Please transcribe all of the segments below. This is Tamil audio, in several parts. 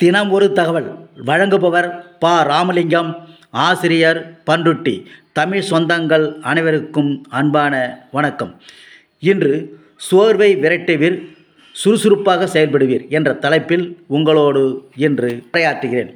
தினம் ஒரு தகவல். வழங்குபவர் ப. ராமலிங்கம் ஆசிரியர் பண்ருட்டி தமிழ் சொந்தங்கள் அனைவருக்கும் அன்பான வணக்கம். இன்று சோர்வை விரட்டுவீர் சுறுசுறுப்பாக செயல்படுவீர் என்ற தலைப்பில் உங்களோடு இன்று உரையாற்றுகிறேன்.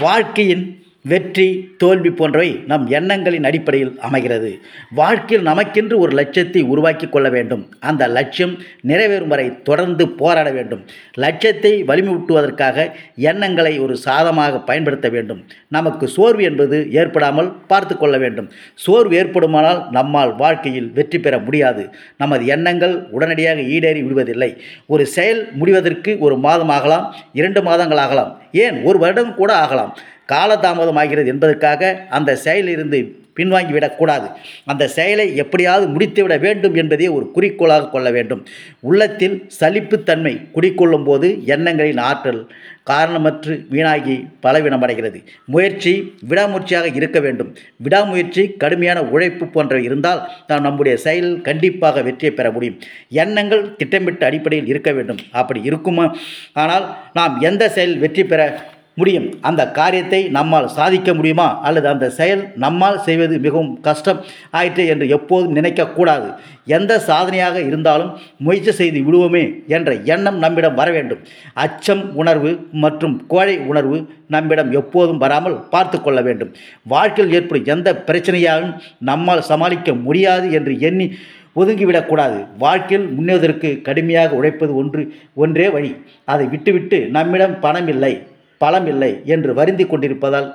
வாழ்க்கையின் வெற்றி தோல்வி போன்றவை நம் எண்ணங்களின் அடிப்படையில் அமைகிறது. வாழ்க்கையில் நமக்கென்று ஒரு லட்சியத்தை உருவாக்கி கொள்ள வேண்டும். அந்த லட்சியம் நிறைவேறும் வரை தொடர்ந்து போராட வேண்டும். லட்சியத்தை வலிமையூட்டுவதற்காக எண்ணங்களை ஒரு சாதமாக பயன்படுத்த வேண்டும். நமக்கு சோர்வு என்பது ஏற்படாமல் பார்த்து கொள்ள வேண்டும். சோர்வு ஏற்படுமானால் நம்மால் வாழ்க்கையில் வெற்றி பெற முடியாது. நமது எண்ணங்கள் உடனடியாக ஈடேறி விடுவதில்லை. ஒரு செயல் முடிவதற்கு ஒரு மாதம் ஆகலாம் இரண்டு மாதங்கள் ஆகலாம். ஏன்? ஒரு வருடம் கூட ஆகலாம். காலதாமதமாகிறது என்பதற்காக அந்த செயலிலிருந்து பின்வாங்கிவிடக்கூடாது. அந்த செயலை எப்படியாவது முடித்துவிட வேண்டும் என்பதே ஒரு குறிக்கோளாக கொள்ள வேண்டும். உள்ளத்தில் சலிப்புத்தன்மை குடிக்கொள்ளும் போது எண்ணங்களின் ஆற்றல் காரணமற்று வீணாகி பலவீனமடைகிறது. முயற்சி விடாமுயற்சியாக இருக்க வேண்டும். விடாமுயற்சி கடுமையான உழைப்பு போன்றவை இருந்தால் நாம் நம்முடைய செயலில் கண்டிப்பாக வெற்றியை பெற முடியும். எண்ணங்கள் திட்டமிட்ட அடிப்படையில் இருக்க வேண்டும். அப்படி இருக்குமா? ஆனால் நாம் எந்த செயல் வெற்றி பெற முடியும். அந்த காரியத்தை நம்மால் சாதிக்க முடியுமா? அல்லது அந்த செயல் நம்மால் செய்வது மிகவும் கஷ்டம் ஆயிற்று என்று எப்போதும் நினைக்கக்கூடாது. எந்த சாதனையாக இருந்தாலும் முயற்சி செய்து விடுவோமே என்ற எண்ணம் நம்மிடம் வர வேண்டும். அச்சம் உணர்வு மற்றும் கோழை உணர்வு நம்மிடம் எப்போதும் வராமல் பார்த்து கொள்ள வேண்டும். வாழ்க்கையில் ஏற்படும் எந்த பிரச்சனையாலும் நம்மால் சமாளிக்க முடியாது என்று எண்ணி ஒதுங்கிவிடக்கூடாது. வாழ்க்கையில் முன்னேறுவதற்கு கடுமையாக உழைப்பது ஒன்று ஒன்றே வழி. அதை விட்டுவிட்டு நம்மிடம் பணம் இல்லை. பலம் இல்லை என்று வருந்தி கொண்டிருப்பதால்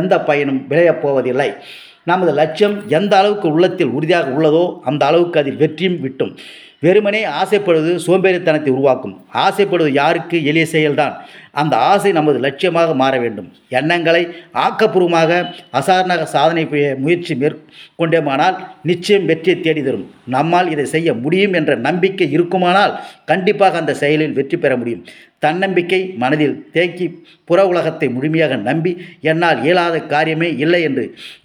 எந்த பயனும் விளையப் போவதில்லை. நமது லட்சியம் எந்த அளவுக்கு உள்ளத்தில் உறுதியாக உள்ளதோ அந்த அளவுக்கு அதில் வெற்றியும் விட்டும். வெறுமனே ஆசைப்படுவது சோம்பேறித்தனத்தை உருவாக்கும். ஆசைப்படுவது யாருக்கு எளிய செயல்தான். அந்த ஆசை நமது லட்சியமாக மாற வேண்டும். எண்ணங்களை ஆக்கப்பூர்வமாக அசாரணாக சாதனை முயற்சி மேற்கொண்டேமானால் நிச்சயம் வெற்றியை தேடி தரும். நம்மால் இதை செய்ய முடியும் என்ற நம்பிக்கை இருக்குமானால் கண்டிப்பாக அந்த செயலில் வெற்றி பெற முடியும். தன்னம்பிக்கை மனதில் தேக்கி புற உலகத்தை முழுமையாக நம்பி என்னால் இயலாத காரியமே இல்லை என்று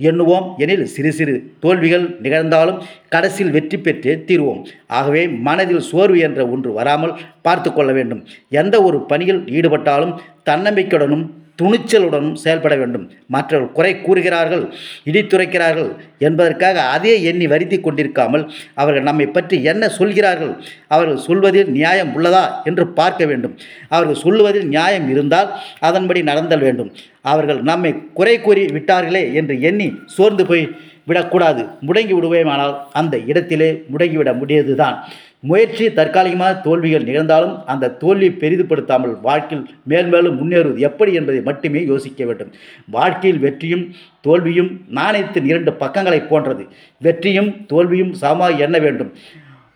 எண்ணுவோம் எனில் சிறு சிறு தோல்விகள் நிகழ்ந்தாலும் கடைசியில் வெற்றி பெற்றே தீர்வோம். ஆகவே மனதில் சோர்வு என்ற ஒன்று வராமல் பார்த்து கொள்ள வேண்டும். எந்த ஒரு பணியில் ஈடுபட்டாலும் தன்னம்பிக்கையுடனும் துணிச்சலுடனும் செயல்பட வேண்டும். மற்றவர்கள் குறை கூறுகிறார்கள் இடித்துரைக்கிறார்கள் என்பதற்காக அதே எண்ணி வருத்தி கொண்டிருக்காமல் அவர்கள் நம்மை பற்றி என்ன சொல்கிறார்கள்? அவர்கள் சொல்வதில் நியாயம் உள்ளதா என்று பார்க்க வேண்டும். அவர்கள் சொல்லுவதில் நியாயம் இருந்தால் அதன்படி நடந்தல் வேண்டும். அவர்கள் நம்மை குறை கூறி விட்டார்களே என்று எண்ணி சோர்ந்து போய் விடக்கூடாது. முடங்கி விடுவேமானால் அந்த இடத்திலே முடங்கிவிட முடியதுதான் முயற்சி தற்காலிகமாக தோல்விகள் நிகழ்ந்தாலும் அந்த தோல்வியை பெரிதுபடுத்தாமல் வாழ்க்கையில் மேல் மேலும் முன்னேறுவது எப்படி என்பதை மட்டுமே யோசிக்க வேண்டும். வாழ்க்கையில் வெற்றியும் தோல்வியும் நாணயத்தின் இரண்டு பக்கங்களை போன்றது. வெற்றியும் தோல்வியும் சமமாக எண்ண வேண்டும்.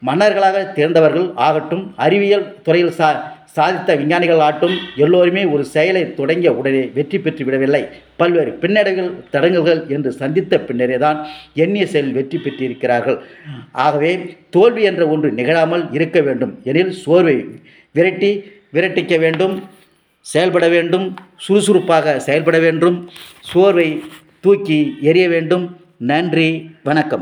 மன்னர்களாக தேர்ந்தவர்கள் ஆகட்டும் அறிவியல் துறையில் சா சாதித்த விஞ்ஞானிகள் ஆட்டும் எல்லோருமே ஒரு செயலை தொடங்கிய உடனே வெற்றி பெற்று விடவில்லை. பல்வேறு பின்னடைகள் தடங்கல்கள் என்று சந்தித்த பின்னரே தான் எண்ணிய செயல் வெற்றி பெற்றிருக்கிறார்கள். ஆகவே தோல்வி என்ற ஒன்று நிகழாமல் இருக்க வேண்டும் எனில் சோர்வை விரட்டி விரட்டிக்க வேண்டும் செயல்பட வேண்டும் சுறுசுறுப்பாக செயல்பட வேண்டும் சோர்வை தூக்கி எறிய வேண்டும். நன்றி வணக்கம்.